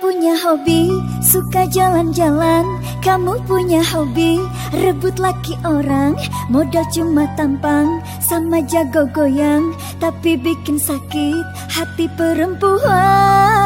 punya hobi Suka jalan-jalan. Kamu punya hobi Rebut laki orang. Modal cuma tampang Sama jago goyang. Tapi bikin sakit Hati perempuan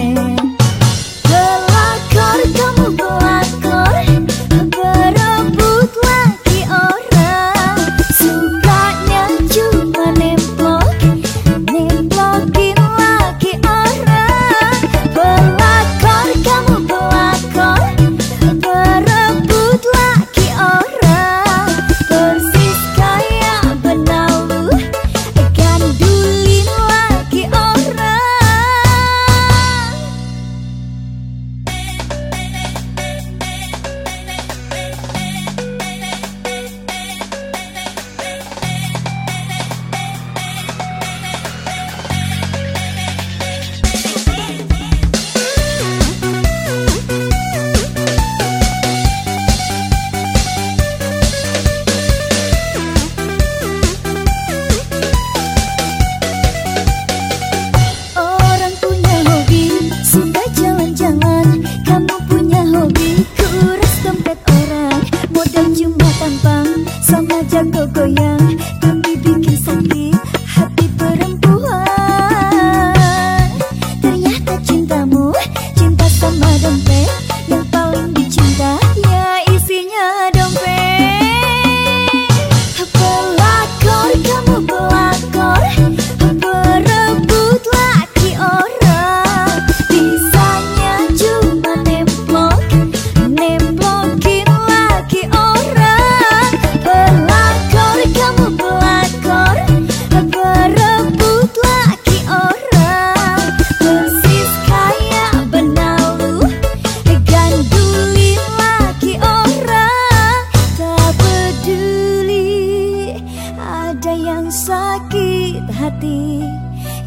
sakit hati.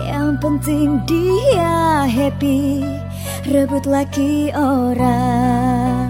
Yang penting dia happy. Rebut laki orang